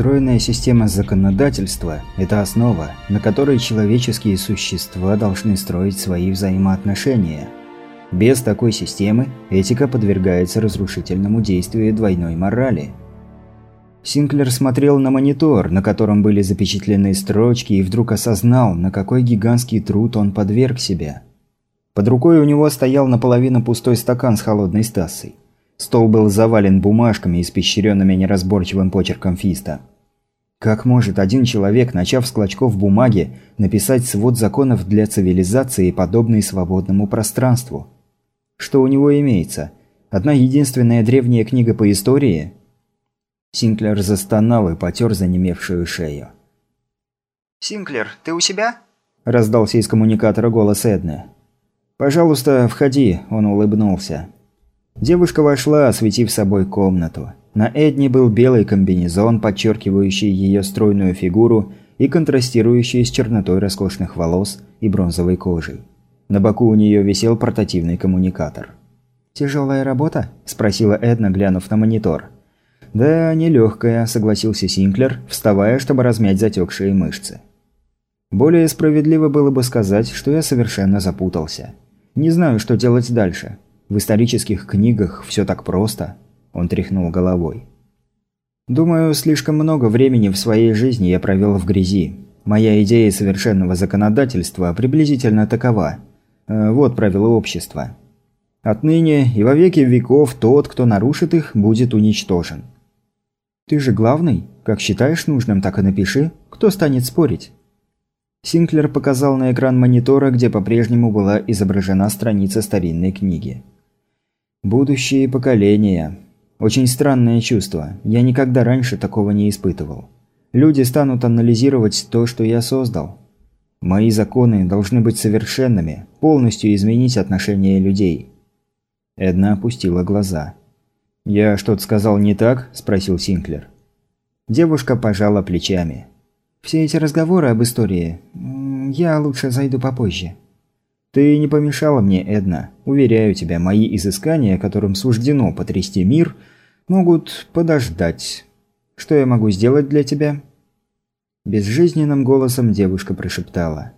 Стройная система законодательства – это основа, на которой человеческие существа должны строить свои взаимоотношения. Без такой системы этика подвергается разрушительному действию двойной морали. Синклер смотрел на монитор, на котором были запечатлены строчки, и вдруг осознал, на какой гигантский труд он подверг себя. Под рукой у него стоял наполовину пустой стакан с холодной стасой. Стол был завален бумажками, испещренными неразборчивым почерком Фиста. Как может один человек, начав с клочков бумаги, написать свод законов для цивилизации, подобный свободному пространству? Что у него имеется? Одна единственная древняя книга по истории? Синклер застонал и потер занемевшую шею. «Синклер, ты у себя?» – раздался из коммуникатора голос Эдны. «Пожалуйста, входи», – он улыбнулся. Девушка вошла, осветив собой комнату. На Эдне был белый комбинезон, подчеркивающий ее стройную фигуру и контрастирующий с чернотой роскошных волос и бронзовой кожей. На боку у нее висел портативный коммуникатор. «Тяжелая работа?» – спросила Эдна, глянув на монитор. «Да, нелегкая», – согласился Синклер, вставая, чтобы размять затекшие мышцы. «Более справедливо было бы сказать, что я совершенно запутался. Не знаю, что делать дальше. В исторических книгах все так просто. Он тряхнул головой. Думаю, слишком много времени в своей жизни я провел в грязи. Моя идея совершенного законодательства приблизительно такова. Э, вот правила общества. Отныне и во веки веков тот, кто нарушит их, будет уничтожен. Ты же главный. Как считаешь нужным, так и напиши. Кто станет спорить? Синклер показал на экран монитора, где по-прежнему была изображена страница старинной книги. Будущие поколения. Очень странное чувство. Я никогда раньше такого не испытывал. Люди станут анализировать то, что я создал. Мои законы должны быть совершенными, полностью изменить отношение людей. Эдна опустила глаза. «Я что-то сказал не так?» – спросил Синклер. Девушка пожала плечами. «Все эти разговоры об истории... Я лучше зайду попозже». «Ты не помешала мне, Эдна. Уверяю тебя, мои изыскания, которым суждено потрясти мир, могут подождать. Что я могу сделать для тебя?» Безжизненным голосом девушка прошептала.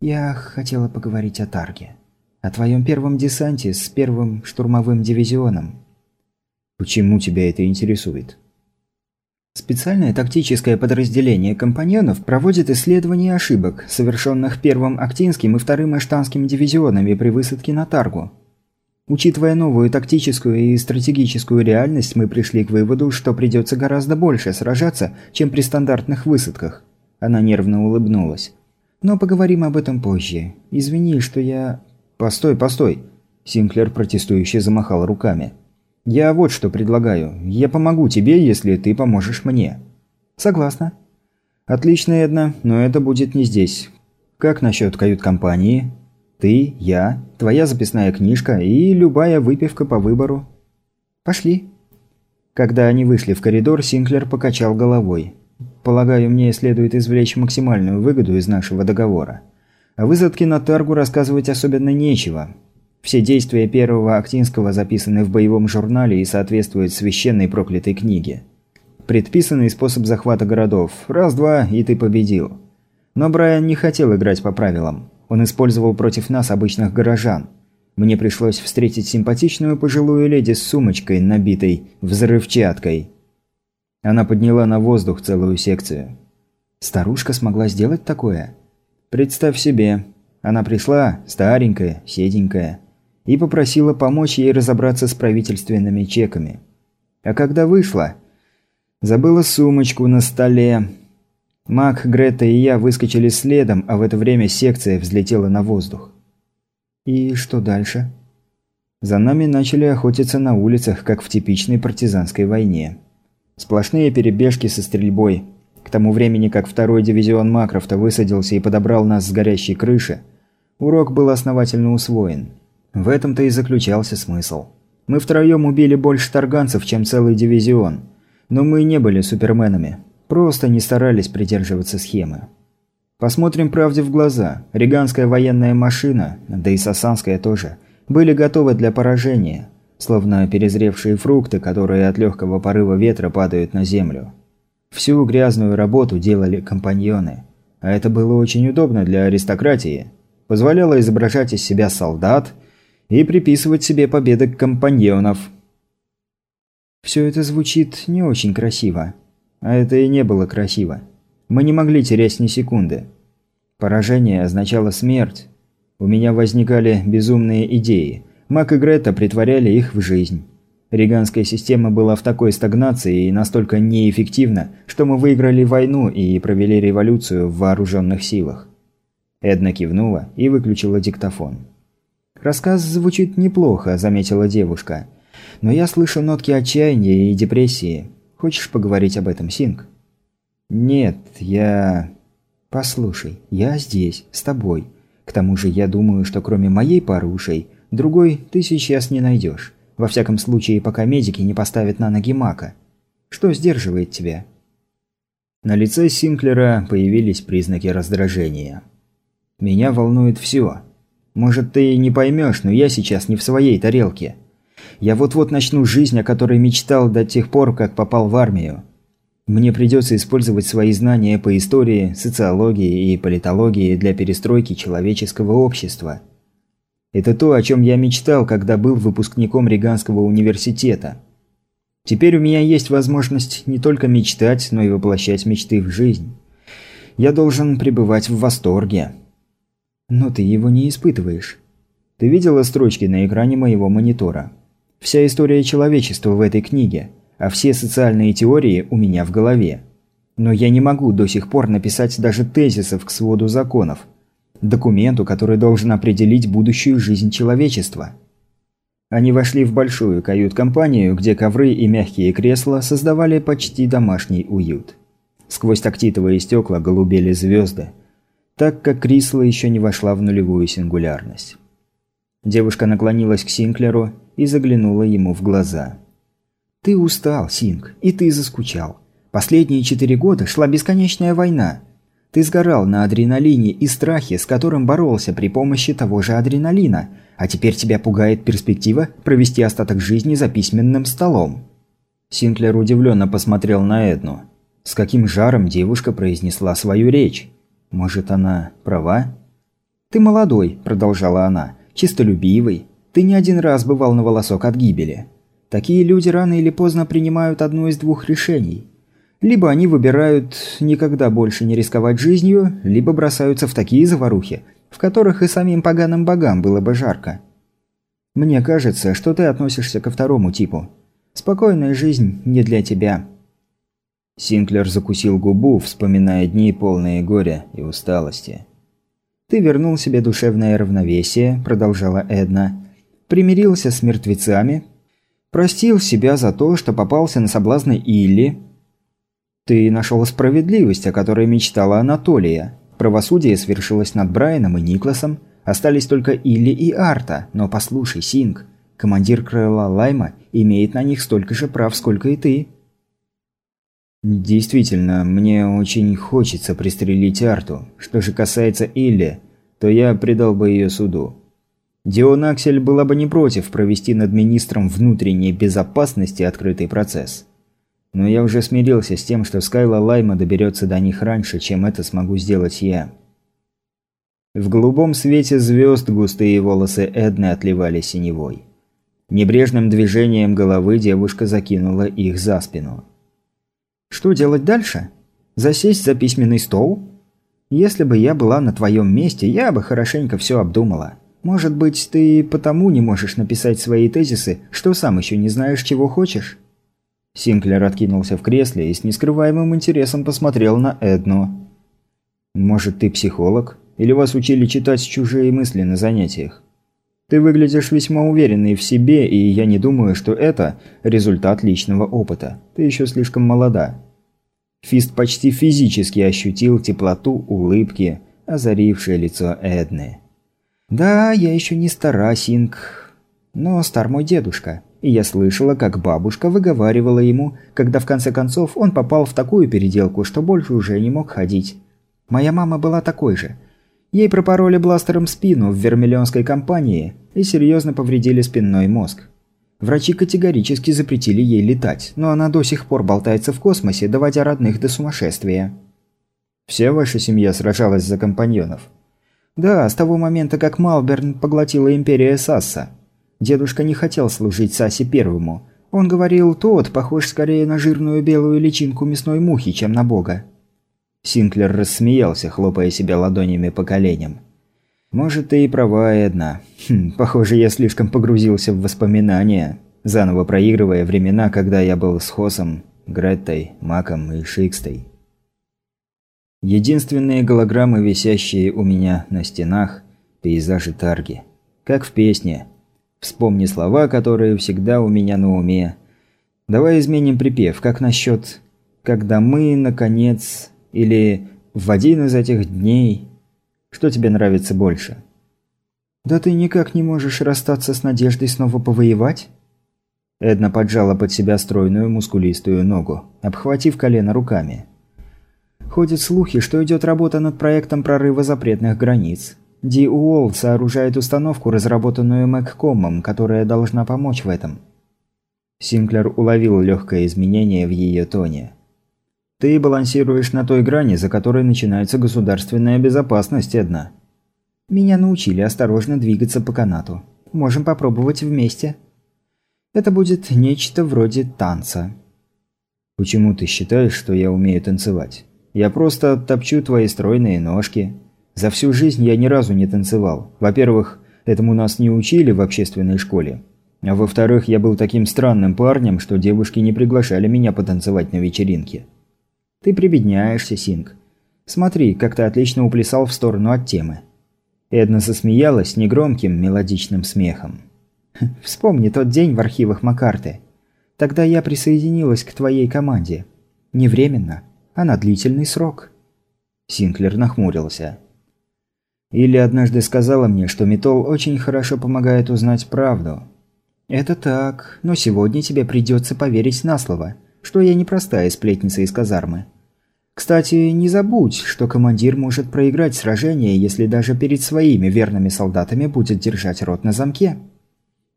«Я хотела поговорить о Тарге. О твоем первом десанте с первым штурмовым дивизионом». «Почему тебя это интересует?» Специальное тактическое подразделение компаньонов проводит исследование ошибок, совершенных первым Актинским и вторым Эштанским дивизионами при высадке на Таргу. Учитывая новую тактическую и стратегическую реальность, мы пришли к выводу, что придется гораздо больше сражаться, чем при стандартных высадках. Она нервно улыбнулась. Но поговорим об этом позже. Извини, что я... Постой, постой. Синклер протестующе замахал руками. «Я вот что предлагаю. Я помогу тебе, если ты поможешь мне». «Согласна». «Отлично, Эдна, но это будет не здесь. Как насчет кают-компании? Ты, я, твоя записная книжка и любая выпивка по выбору». «Пошли». Когда они вышли в коридор, Синклер покачал головой. «Полагаю, мне следует извлечь максимальную выгоду из нашего договора. О высадке на Таргу рассказывать особенно нечего. Все действия первого Актинского записаны в боевом журнале и соответствуют священной проклятой книге. Предписанный способ захвата городов. Раз-два, и ты победил. Но Брайан не хотел играть по правилам. Он использовал против нас обычных горожан. Мне пришлось встретить симпатичную пожилую леди с сумочкой, набитой взрывчаткой. Она подняла на воздух целую секцию. Старушка смогла сделать такое? Представь себе. Она пришла, старенькая, седенькая и попросила помочь ей разобраться с правительственными чеками. А когда вышла, забыла сумочку на столе. Мак, Грета и я выскочили следом, а в это время секция взлетела на воздух. И что дальше? За нами начали охотиться на улицах, как в типичной партизанской войне. Сплошные перебежки со стрельбой. К тому времени, как второй дивизион Макрофта высадился и подобрал нас с горящей крыши, урок был основательно усвоен. В этом-то и заключался смысл. Мы втроем убили больше тарганцев, чем целый дивизион. Но мы не были суперменами. Просто не старались придерживаться схемы. Посмотрим правде в глаза. Риганская военная машина, да и сасанская тоже, были готовы для поражения. Словно перезревшие фрукты, которые от легкого порыва ветра падают на землю. Всю грязную работу делали компаньоны. А это было очень удобно для аристократии. Позволяло изображать из себя солдат и приписывать себе победы компаньонов. Все это звучит не очень красиво. А это и не было красиво. Мы не могли терять ни секунды. Поражение означало смерть. У меня возникали безумные идеи. Мак и Грета притворяли их в жизнь. Риганская система была в такой стагнации и настолько неэффективна, что мы выиграли войну и провели революцию в вооруженных силах. Эдна кивнула и выключила диктофон. «Рассказ звучит неплохо», – заметила девушка. «Но я слышу нотки отчаяния и депрессии. Хочешь поговорить об этом, Синг?» «Нет, я...» «Послушай, я здесь, с тобой. К тому же я думаю, что кроме моей пары ушей, другой ты сейчас не найдешь. Во всяком случае, пока медики не поставят на ноги Мака. Что сдерживает тебя?» На лице Синклера появились признаки раздражения. «Меня волнует все. Может, ты не поймешь, но я сейчас не в своей тарелке. Я вот-вот начну жизнь, о которой мечтал до тех пор, как попал в армию. Мне придется использовать свои знания по истории, социологии и политологии для перестройки человеческого общества». Это то, о чем я мечтал, когда был выпускником Риганского университета. Теперь у меня есть возможность не только мечтать, но и воплощать мечты в жизнь. Я должен пребывать в восторге. Но ты его не испытываешь. Ты видела строчки на экране моего монитора? Вся история человечества в этой книге, а все социальные теории у меня в голове. Но я не могу до сих пор написать даже тезисов к своду законов – Документу, который должен определить будущую жизнь человечества. Они вошли в большую кают-компанию, где ковры и мягкие кресла создавали почти домашний уют. Сквозь тактитовые стекла голубели звезды, так как Крисла еще не вошла в нулевую сингулярность. Девушка наклонилась к Синклеру и заглянула ему в глаза. «Ты устал, Синк, и ты заскучал. Последние четыре года шла бесконечная война. Ты сгорал на адреналине и страхе, с которым боролся при помощи того же адреналина, а теперь тебя пугает перспектива провести остаток жизни за письменным столом. Синклер удивленно посмотрел на Эдну. С каким жаром девушка произнесла свою речь. Может, она права? «Ты молодой», – продолжала она, – «чистолюбивый. Ты не один раз бывал на волосок от гибели. Такие люди рано или поздно принимают одно из двух решений – либо они выбирают никогда больше не рисковать жизнью, либо бросаются в такие заварухи, в которых и самим поганым богам было бы жарко. Мне кажется, что ты относишься ко второму типу. Спокойная жизнь не для тебя. Синклер закусил губу, вспоминая дни полные горя и усталости. «Ты вернул себе душевное равновесие», – продолжала Эдна. «Примирился с мертвецами. Простил себя за то, что попался на соблазны Илли, ты нашел справедливость, о которой мечтала Анатолия. Правосудие свершилось над Брайаном и Никласом. Остались только Илли и Арта. Но послушай, Синг, командир крыла Лайма имеет на них столько же прав, сколько и ты. Действительно, мне очень хочется пристрелить Арту. Что же касается Илли, то я предал бы ее суду. Дион Аксель была бы не против провести над министром внутренней безопасности открытый процесс. Но я уже смирился с тем, что Скайла Лайма доберется до них раньше, чем это смогу сделать я. В голубом свете звезд густые волосы Эдны отливали синевой. Небрежным движением головы девушка закинула их за спину. «Что делать дальше? Засесть за письменный стол? Если бы я была на твоем месте, я бы хорошенько все обдумала. Может быть, ты потому не можешь написать свои тезисы, что сам еще не знаешь, чего хочешь?» Синклер откинулся в кресле и с нескрываемым интересом посмотрел на Эдну. «Может, ты психолог? Или вас учили читать чужие мысли на занятиях? Ты выглядишь весьма уверенный в себе, и я не думаю, что это результат личного опыта. Ты еще слишком молода». Фист почти физически ощутил теплоту улыбки, озарившее лицо Эдны. «Да, я еще не стара, Синг, но стар мой дедушка и я слышала, как бабушка выговаривала ему, когда в конце концов он попал в такую переделку, что больше уже не мог ходить. Моя мама была такой же. Ей пропороли бластером спину в вермиллионской компании и серьезно повредили спинной мозг. Врачи категорически запретили ей летать, но она до сих пор болтается в космосе, доводя родных до сумасшествия. Вся ваша семья сражалась за компаньонов? Да, с того момента, как Малберн поглотила империя Сасса. Дедушка не хотел служить Сасе первому. Он говорил, тот похож скорее на жирную белую личинку мясной мухи, чем на бога. Синклер рассмеялся, хлопая себя ладонями по коленям. «Может, ты и права, Эдна. Хм, похоже, я слишком погрузился в воспоминания, заново проигрывая времена, когда я был с Хосом, Греттой, Маком и Шикстой. Единственные голограммы, висящие у меня на стенах – пейзажи Тарги. Как в песне. Вспомни слова, которые всегда у меня на уме. Давай изменим припев, как насчет «Когда мы, наконец...» или «В один из этих дней...» Что тебе нравится больше? «Да ты никак не можешь расстаться с надеждой снова повоевать?» Эдна поджала под себя стройную мускулистую ногу, обхватив колено руками. Ходят слухи, что идет работа над проектом прорыва запретных границ. Ди Уолл сооружает установку, разработанную Мэгкомом, которая должна помочь в этом. Синклер уловил легкое изменение в ее тоне. «Ты балансируешь на той грани, за которой начинается государственная безопасность, Эдна». «Меня научили осторожно двигаться по канату. Можем попробовать вместе». «Это будет нечто вроде танца». «Почему ты считаешь, что я умею танцевать?» Я просто топчу твои стройные ножки. За всю жизнь я ни разу не танцевал. Во-первых, этому нас не учили в общественной школе. А во-вторых, я был таким странным парнем, что девушки не приглашали меня потанцевать на вечеринке. Ты прибедняешься, Синг. Смотри, как ты отлично уплясал в сторону от темы. Эдна засмеялась негромким мелодичным смехом. Вспомни тот день в архивах Макарты. Тогда я присоединилась к твоей команде. Не временно, а на длительный срок. Синклер нахмурился. Или однажды сказала мне, что метол очень хорошо помогает узнать правду. Это так, но сегодня тебе придется поверить на слово, что я не простая сплетница из казармы. Кстати, не забудь, что командир может проиграть сражение, если даже перед своими верными солдатами будет держать рот на замке.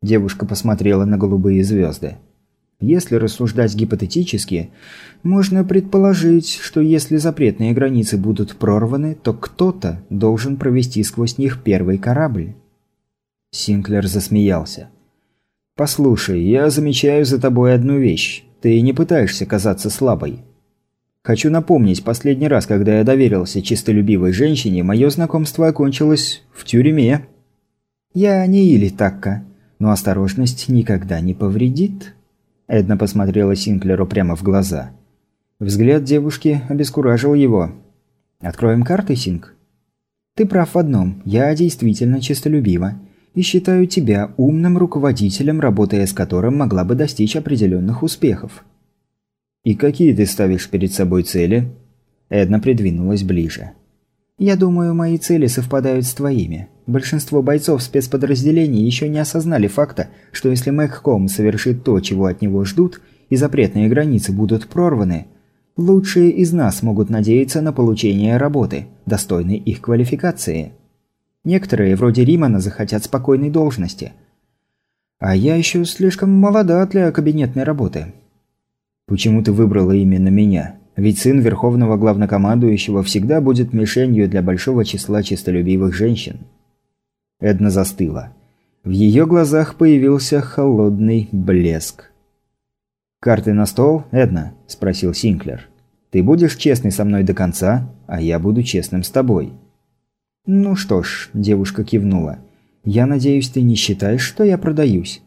Девушка посмотрела на голубые звезды. Если рассуждать гипотетически, можно предположить, что если запретные границы будут прорваны, то кто-то должен провести сквозь них первый корабль. Синклер засмеялся. «Послушай, я замечаю за тобой одну вещь. Ты не пытаешься казаться слабой. Хочу напомнить, последний раз, когда я доверился чистолюбивой женщине, мое знакомство окончилось в тюрьме. Я не Или Такка, но осторожность никогда не повредит». Эдна посмотрела Синклеру прямо в глаза. Взгляд девушки обескуражил его. «Откроем карты, Синк?» «Ты прав в одном. Я действительно честолюбива. И считаю тебя умным руководителем, работая с которым могла бы достичь определенных успехов». «И какие ты ставишь перед собой цели?» Эдна придвинулась ближе. «Я думаю, мои цели совпадают с твоими. Большинство бойцов спецподразделений еще не осознали факта, что если Мэгком совершит то, чего от него ждут, и запретные границы будут прорваны, лучшие из нас могут надеяться на получение работы, достойной их квалификации. Некоторые, вроде Римана, захотят спокойной должности. А я еще слишком молода для кабинетной работы. Почему ты выбрала именно меня? Ведь сын верховного главнокомандующего всегда будет мишенью для большого числа честолюбивых женщин. Эдна застыла. В ее глазах появился холодный блеск. «Карты на стол, Эдна?» – спросил Синклер. «Ты будешь честный со мной до конца, а я буду честным с тобой». «Ну что ж», – девушка кивнула. «Я надеюсь, ты не считаешь, что я продаюсь?»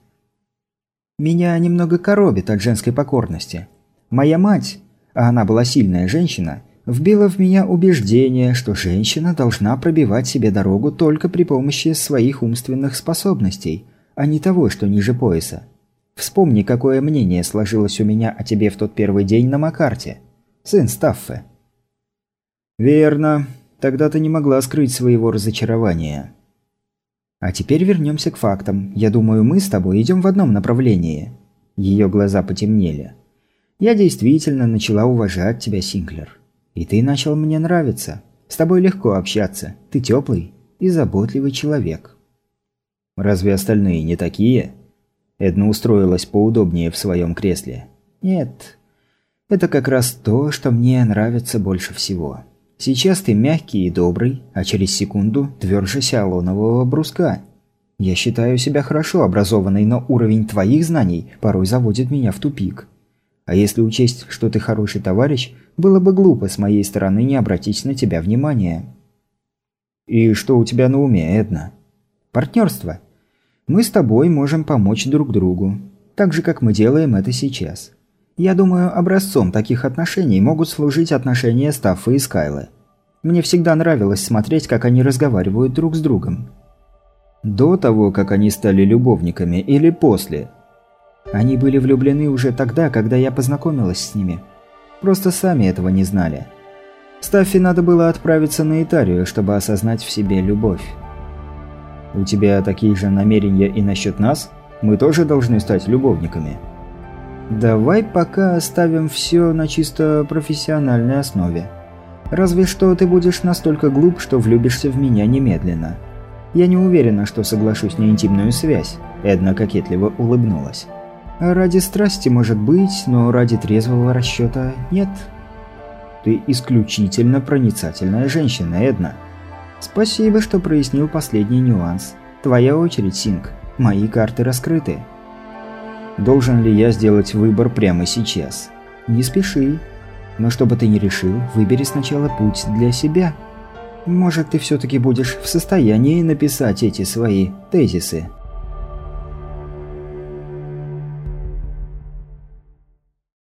«Меня немного коробит от женской покорности. Моя мать а она была сильная женщина, вбила в меня убеждение, что женщина должна пробивать себе дорогу только при помощи своих умственных способностей, а не того, что ниже пояса. Вспомни, какое мнение сложилось у меня о тебе в тот первый день на Макарте. Сын Стаффе. Верно. Тогда ты не могла скрыть своего разочарования. А теперь вернемся к фактам. Я думаю, мы с тобой идем в одном направлении. Ее глаза потемнели. Я действительно начала уважать тебя, Синклер. И ты начал мне нравиться. С тобой легко общаться. Ты теплый и заботливый человек. Разве остальные не такие? Эдна устроилась поудобнее в своем кресле. «Нет, это как раз то, что мне нравится больше всего. Сейчас ты мягкий и добрый, а через секунду тверже сиалонового бруска. Я считаю себя хорошо образованной, но уровень твоих знаний порой заводит меня в тупик. А если учесть, что ты хороший товарищ, было бы глупо с моей стороны не обратить на тебя внимания». «И что у тебя на уме, Эдна?» «Партнерство. Мы с тобой можем помочь друг другу, так же, как мы делаем это сейчас. Я думаю, образцом таких отношений могут служить отношения Стаффа и Скайлы. Мне всегда нравилось смотреть, как они разговаривают друг с другом. До того, как они стали любовниками, или после? Они были влюблены уже тогда, когда я познакомилась с ними. Просто сами этого не знали. Стаффи надо было отправиться на Итарию, чтобы осознать в себе любовь. «У тебя такие же намерения и насчет нас? Мы тоже должны стать любовниками?» Давай пока оставим все на чисто профессиональной основе. Разве что ты будешь настолько глуп, что влюбишься в меня немедленно. Я не уверена, что соглашусь на интимную связь. Эдна кокетливо улыбнулась. Ради страсти может быть, но ради трезвого расчета нет. Ты исключительно проницательная женщина, Эдна. Спасибо, что прояснил последний нюанс. Твоя очередь, Синг. Мои карты раскрыты. Должен ли я сделать выбор прямо сейчас? Не спеши. Но чтобы ты не решил, выбери сначала путь для себя. Может, ты все-таки будешь в состоянии написать эти свои тезисы.